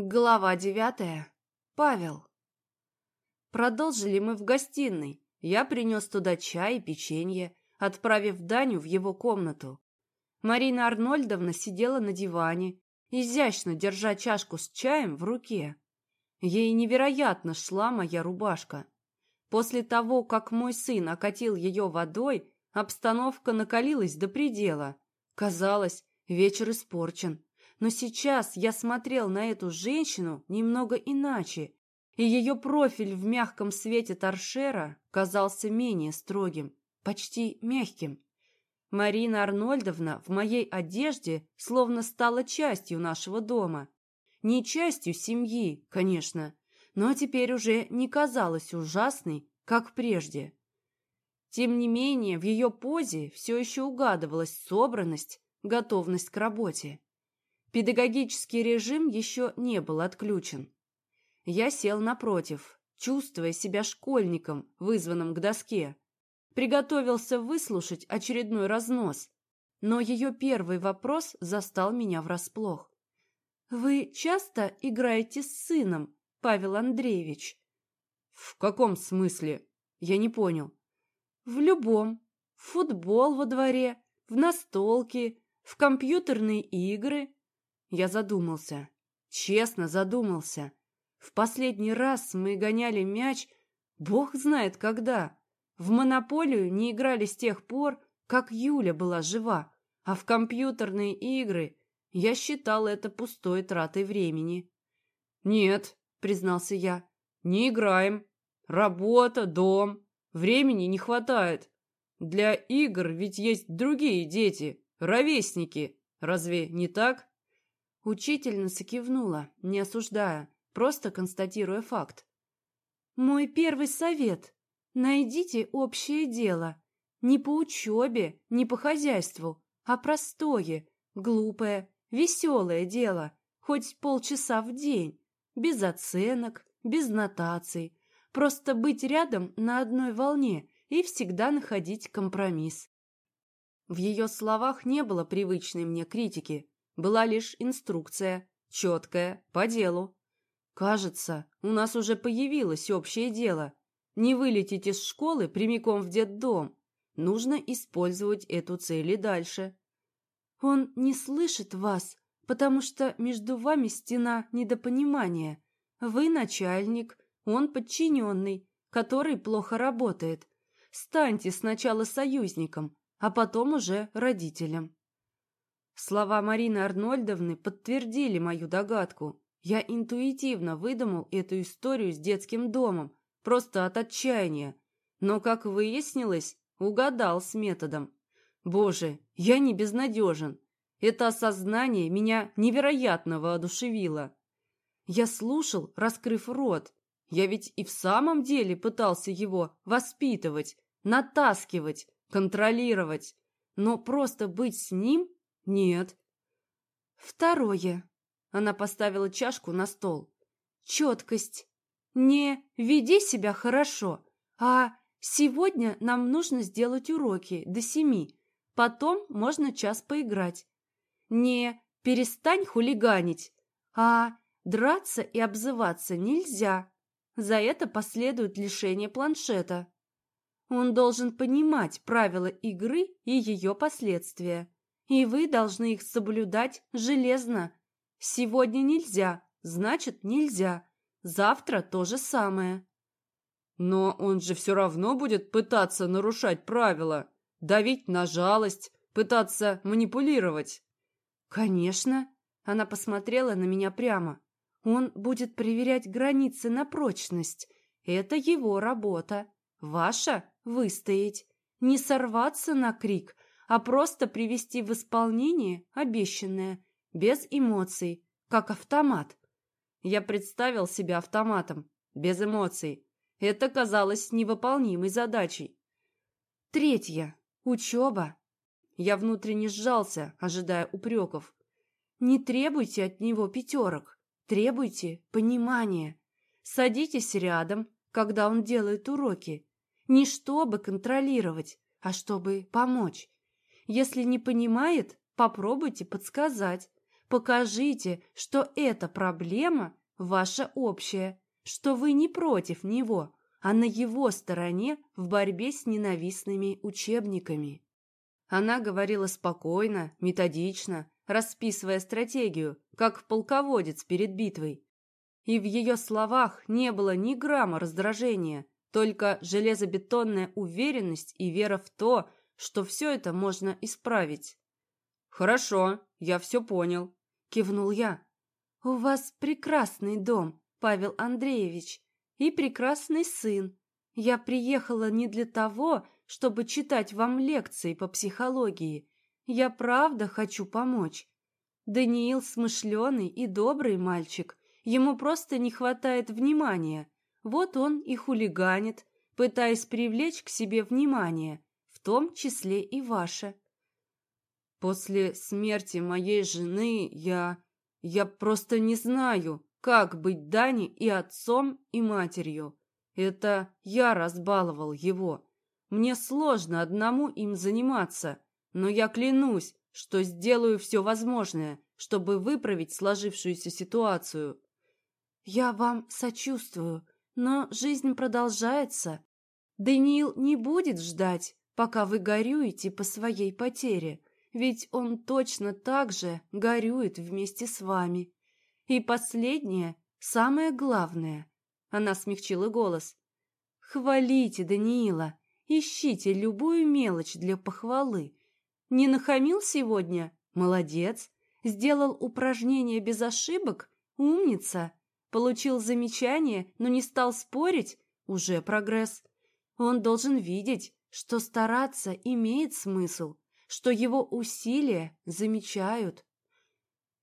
Глава девятая. Павел. Продолжили мы в гостиной. Я принес туда чай и печенье, отправив Даню в его комнату. Марина Арнольдовна сидела на диване, изящно держа чашку с чаем в руке. Ей невероятно шла моя рубашка. После того, как мой сын окатил ее водой, обстановка накалилась до предела. Казалось, вечер испорчен. Но сейчас я смотрел на эту женщину немного иначе, и ее профиль в мягком свете торшера казался менее строгим, почти мягким. Марина Арнольдовна в моей одежде словно стала частью нашего дома. Не частью семьи, конечно, но теперь уже не казалась ужасной, как прежде. Тем не менее, в ее позе все еще угадывалась собранность, готовность к работе. Педагогический режим еще не был отключен. Я сел напротив, чувствуя себя школьником, вызванным к доске. Приготовился выслушать очередной разнос, но ее первый вопрос застал меня врасплох. «Вы часто играете с сыном, Павел Андреевич?» «В каком смысле?» Я не понял. «В любом. В футбол во дворе, в настолки, в компьютерные игры, я задумался. Честно задумался. В последний раз мы гоняли мяч, бог знает когда. В монополию не играли с тех пор, как Юля была жива, а в компьютерные игры я считал это пустой тратой времени. «Нет», — признался я, — «не играем. Работа, дом. Времени не хватает. Для игр ведь есть другие дети, ровесники. Разве не так?» Учительница кивнула, не осуждая, просто констатируя факт. «Мой первый совет – найдите общее дело. Не по учебе, не по хозяйству, а простое, глупое, веселое дело, хоть полчаса в день, без оценок, без нотаций, просто быть рядом на одной волне и всегда находить компромисс». В ее словах не было привычной мне критики, была лишь инструкция, четкая, по делу. Кажется, у нас уже появилось общее дело. Не вылететь из школы прямиком в детдом. Нужно использовать эту цель и дальше. Он не слышит вас, потому что между вами стена недопонимания. Вы начальник, он подчиненный, который плохо работает. Станьте сначала союзником, а потом уже родителем. Слова Марины Арнольдовны подтвердили мою догадку. Я интуитивно выдумал эту историю с детским домом, просто от отчаяния. Но, как выяснилось, угадал с методом. Боже, я не безнадежен. Это осознание меня невероятно воодушевило. Я слушал, раскрыв рот. Я ведь и в самом деле пытался его воспитывать, натаскивать, контролировать. Но просто быть с ним «Нет». «Второе». Она поставила чашку на стол. «Четкость. Не веди себя хорошо, а сегодня нам нужно сделать уроки до семи. Потом можно час поиграть. Не перестань хулиганить, а драться и обзываться нельзя. За это последует лишение планшета. Он должен понимать правила игры и ее последствия и вы должны их соблюдать железно. Сегодня нельзя, значит нельзя. Завтра то же самое. Но он же все равно будет пытаться нарушать правила, давить на жалость, пытаться манипулировать. Конечно, она посмотрела на меня прямо. Он будет проверять границы на прочность. Это его работа. Ваша — выстоять. Не сорваться на крик, а просто привести в исполнение обещанное, без эмоций, как автомат. Я представил себя автоматом, без эмоций. Это казалось невыполнимой задачей. Третье. Учеба. Я внутренне сжался, ожидая упреков. Не требуйте от него пятерок, требуйте понимания. Садитесь рядом, когда он делает уроки. Не чтобы контролировать, а чтобы помочь. Если не понимает, попробуйте подсказать. Покажите, что эта проблема ваша общая, что вы не против него, а на его стороне в борьбе с ненавистными учебниками. Она говорила спокойно, методично, расписывая стратегию, как полководец перед битвой. И в ее словах не было ни грамма раздражения, только железобетонная уверенность и вера в то, что все это можно исправить. «Хорошо, я все понял», — кивнул я. «У вас прекрасный дом, Павел Андреевич, и прекрасный сын. Я приехала не для того, чтобы читать вам лекции по психологии. Я правда хочу помочь. Даниил смышленый и добрый мальчик. Ему просто не хватает внимания. Вот он и хулиганит, пытаясь привлечь к себе внимание, в том числе и ваше. После смерти моей жены я... я просто не знаю, как быть Дане и отцом, и матерью? Это я разбаловал его. Мне сложно одному им заниматься, но я клянусь, что сделаю все возможное, чтобы выправить сложившуюся ситуацию. Я вам сочувствую, но жизнь продолжается. Даниил не будет ждать, пока вы горюете по своей потере, ведь он точно так же горюет вместе с вами. И последнее, самое главное. Она смягчила голос. Хвалите Даниила, ищите любую мелочь для похвалы. Не нахамил сегодня? Молодец. Сделал упражнение без ошибок? Умница. Получил замечание, но не стал спорить? Уже прогресс. Он должен видеть, что стараться имеет смысл, что его усилия замечают.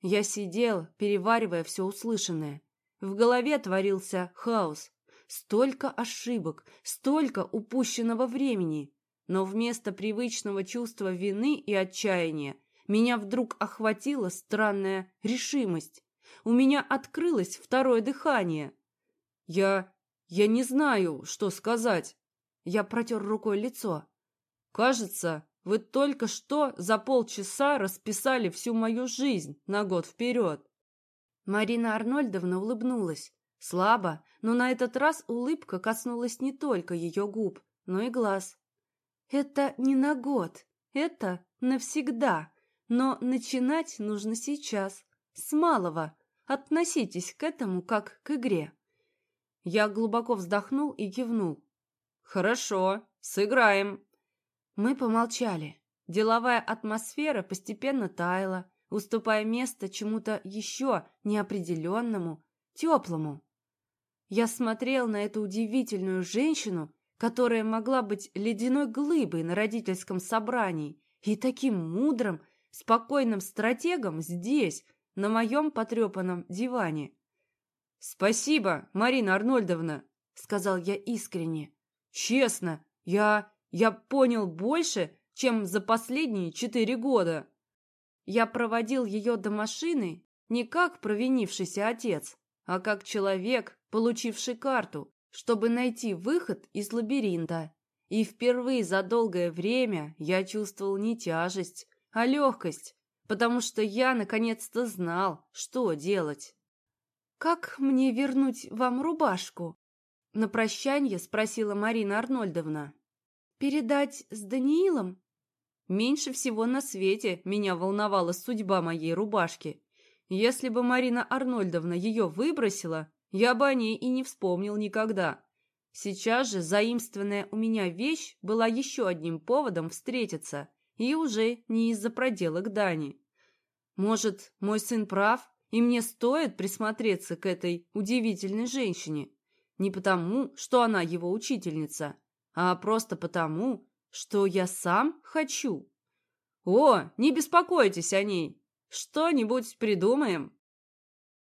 Я сидел, переваривая все услышанное. В голове творился хаос. Столько ошибок, столько упущенного времени. Но вместо привычного чувства вины и отчаяния меня вдруг охватила странная решимость. У меня открылось второе дыхание. Я... я не знаю, что сказать. Я протер рукой лицо. Кажется, вы только что за полчаса расписали всю мою жизнь на год вперед. Марина Арнольдовна улыбнулась. Слабо, но на этот раз улыбка коснулась не только ее губ, но и глаз. Это не на год, это навсегда, но начинать нужно сейчас, с малого. Относитесь к этому как к игре. Я глубоко вздохнул и кивнул. Хорошо, сыграем. Мы помолчали. Деловая атмосфера постепенно таяла, уступая место чему-то еще неопределенному, теплому. Я смотрел на эту удивительную женщину, которая могла быть ледяной глыбой на родительском собрании и таким мудрым, спокойным стратегом здесь, на моем потрепанном диване. «Спасибо, Марина Арнольдовна», — сказал я искренне. «Честно, я я понял больше, чем за последние четыре года. Я проводил ее до машины не как провинившийся отец, а как человек, получивший карту, чтобы найти выход из лабиринта. И впервые за долгое время я чувствовал не тяжесть, а легкость, потому что я наконец-то знал, что делать. «Как мне вернуть вам рубашку?» На прощание спросила Марина Арнольдовна. Передать с Даниилом? Меньше всего на свете меня волновала судьба моей рубашки. Если бы Марина Арнольдовна ее выбросила, я бы о ней и не вспомнил никогда. Сейчас же заимствованная у меня вещь была еще одним поводом встретиться, и уже не из-за проделок Дани. Может, мой сын прав, и мне стоит присмотреться к этой удивительной женщине? Не потому, что она его учительница, а просто потому, что я сам хочу. О, не беспокойтесь о ней. Что-нибудь придумаем.